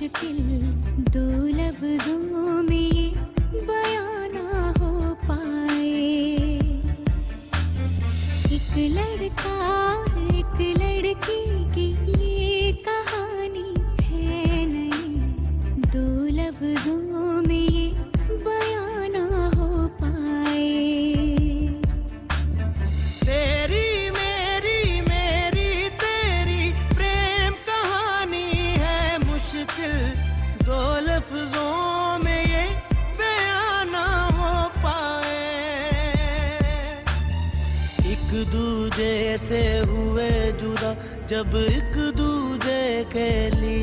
मुश्किल दो में बया हो पाए। एक लड़का एक लड़की की ये कहानी है नहीं। दो लफ्जों दो लफ्जों में ये बयां ना हो पाए। एक दूजे से हुए जुदा, जब एक दूजे के लिए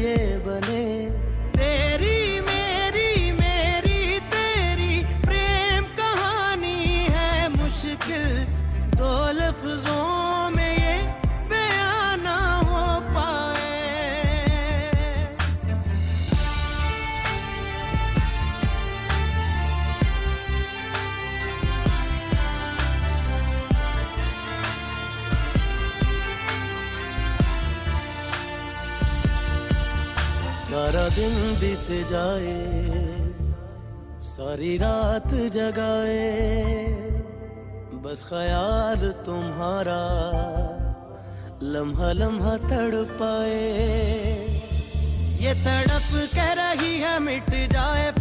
सारा दिन बीत जाए, सारी रात जगाए। बस ख्याल तुम्हारा लम्हा लम्हा तड़ पाए ये तड़प कह रही है, मिट जाए